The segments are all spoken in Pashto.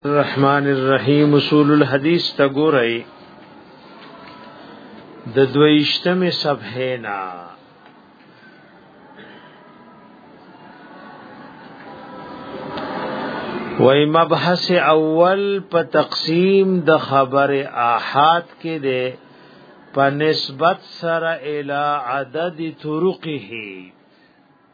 الرحمن الرحیم اصول الحدیث تا ګورئ د دویشتمه صفحه نا وای مبحث اول په تقسیم د خبر احاد کې ده په نسبت سره الی عدد طرقه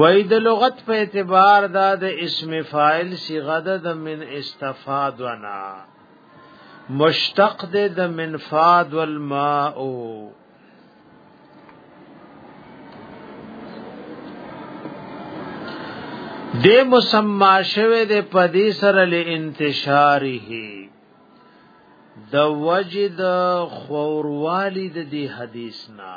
وای د لغت په اعتبار دا د اسم فاعل صيغه ده د من استفاد ونا مشتق ده د من فاد والماء د مسما شوه د پدی سره ل انتشاره د وجد خوروالی د دی حدیث نه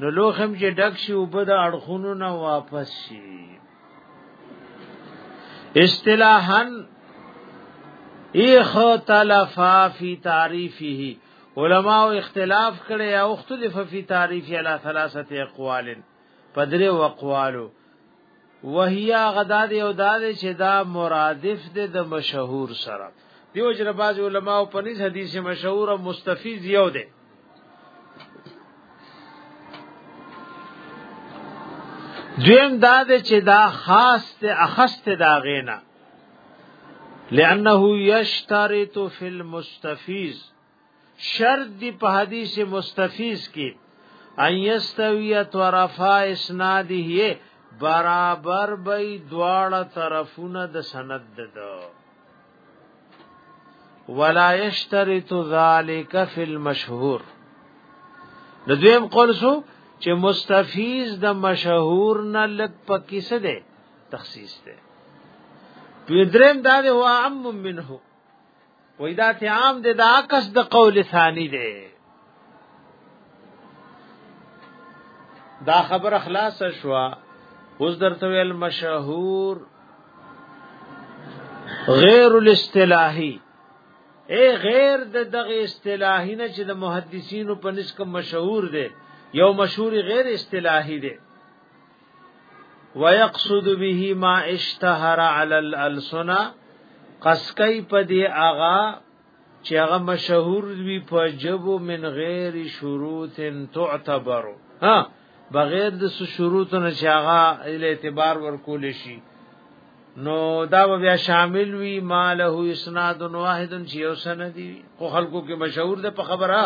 نو لوخم چې ډک شي او په د اړخونو نه واپس شي اصطلاحا ایخ تلفا فی تعریفه علماء اختلاف کړي او اختلاف فی تعریفه علی ثلاثه اقوال پدری وقوالو وهیا غدا دی او دا دی چې دا مرادف دی د مشهور سره دیو جره باز علماء په نس حدیث مشهور او مستفیض یو دی دویم دا دی چې دا خاص ته اخست دا غینا لانه یشترط فی المستفیض شرط دی په حدیث مستفیض کې ان یستوی طرفا اسناده برابر بی دواړه طرفونه د سند ده ولا یشترط ذالک فی المشهور د دویم قول سو چې مستفیض د مشهور نه لک په کیسه ده تخصیص ده پیدرم دا ده هو عام منه وای دا ته عام دی دا عکس د قول ثانی دی دا خبر خلاص شوا اوس درته ویل مشهور غیر الاصطلاحی اے غیر د دغه اصطلاحی نه چې د محدثینو په نسبت مشهور دی یو مشهور غیر اصطلاحی دی ويقصد به ما اشتهر على الالسنا قسکی په دی اغا چې هغه مشهور وي په جبو من غیر شروط تعتبر ها بغیر د شروطو نه چې هغه اعتبار ورکول شي نو دا بیا شامل وي ماله اسناد واحد چې یو سند دي خو خلکو کې مشهور ده په خبره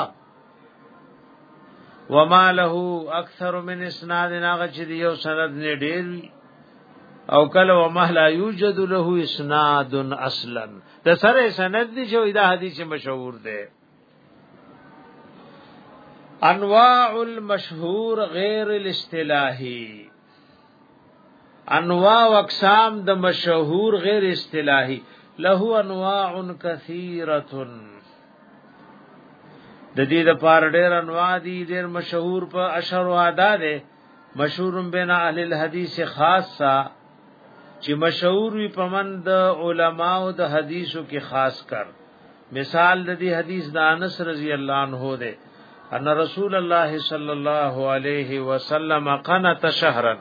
وما له اکثر من اسناد ناغه چې یو سند نه ډیر وي او کله وما لا یوجد له اسناد اصلا د سره سند دي چې دا حدیث مشهور دی انواع المشهور غیر الاصطلاحی انواع او اقسام د مشهور غیر اصطلاحي له انواع کثیره د دې د پار ډېر انواع دي ډېر مشهور په اشهر او ادا ده مشهور بین اهل الحدیث خاصه چې مشهور وي په من د علما او د حدیثو کې خاص کر مثال د دې حدیث د انس رضی الله عنه ده ان رسول الله صلی الله علیه وسلم قنت شهرا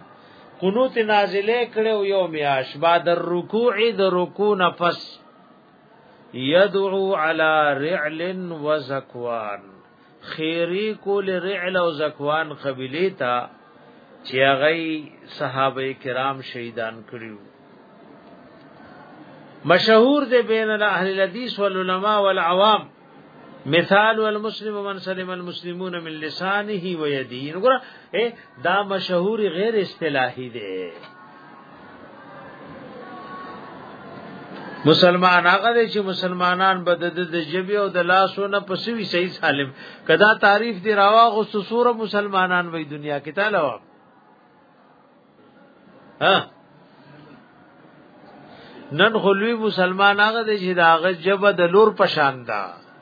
قنوت نازله کړو یو میاش بعد الرکوع د رکوع نفس یدعو علی رعل و زکوان خیری کول رعل او زکوان قبیله تا چې هغه صحابه کرام شهیدان کړیو مشهور دی بین اهل الحدیث والعلماء والعوام مثال والمسلم من سلم المسلمون من لسانه ويديه وګوره دا مشهور غیر اصطلاحي دی مسلمان هغه دی چې مسلمانان به د د جبه او د لاسو نه پسوي صحیح سالم کدا تعریف دی راوا غو سوره مسلمانان وې دنیا کې تعالی وا ها نن خلوی مسلمان هغه دی چې داغه جبه د لور پشان ده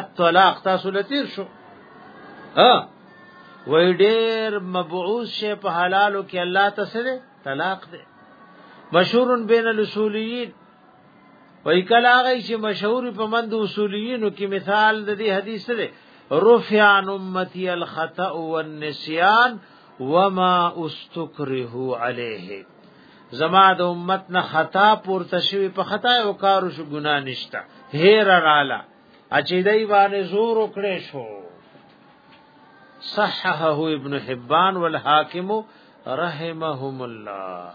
الطلاق تاسو لتیر شو ها وای ډیر مبعوث شه په حلالو کې الله تسره طلاق دی مشهور بین الاصولیین وای کلا غي چې مشهور په مند اصولیینو کې مثال د دې حدیث دی رفع عن امتی الخطا والنسیان وما استکره علیه زما د امت نه خطا پورته شوی په خطا او کارو شو ګنا نشتا هیر رااله اچې دای باندې زور وکړې شو صححه ابن حبان والحاکم رحمهم الله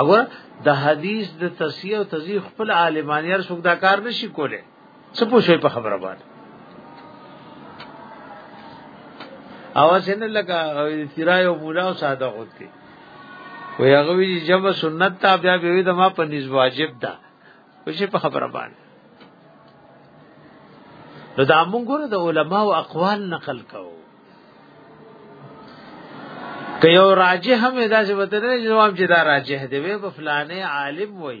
اگر د حدیث د تصحیح او تضیح خپل عالمانیار څوک دا کار نشي کوله څه پوښي په خبره باندې اواز نه لګا تیرای او مولا او ساده غوت کې وی هغه وی جمع سنت تا بیا به د ما په نس واجب ده وشي په خبره باندې نو دا موږ ګره د علما او اقوال نقل کوو که یو راجح هم داسې وته نه جواب چې دا راجح دی وی په فلانه عالم وای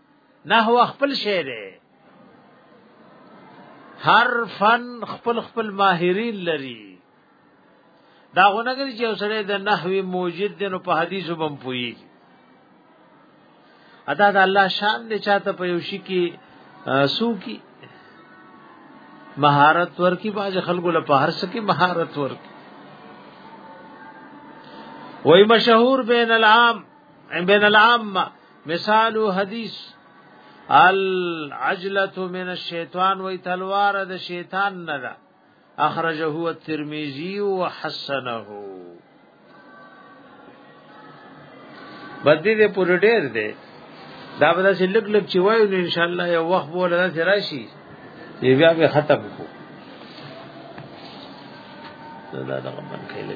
نحو خپل شی دی هر فن خپل خپل ماهرین لري دا غونګر چې اوسره د نحوی موجد دنو په حدیثو بم پوي ادا د الله شان دې چاته په یوشي کې سو کی مهارت ورکی باز خلکو له په هر څه کې مهارت ورکی وای مشهور بین العام بین العام مثال حدیث العجله من الشیطان وی تلوار د شیطان نه ده اخرجه الترمذی وحسنه بدی دې پوره ډېر دی دا به چې لګ لګ چې وایو ان شاء الله یو وخت بوله دا راشي یې بیا به ختم کو دا دا غمن کله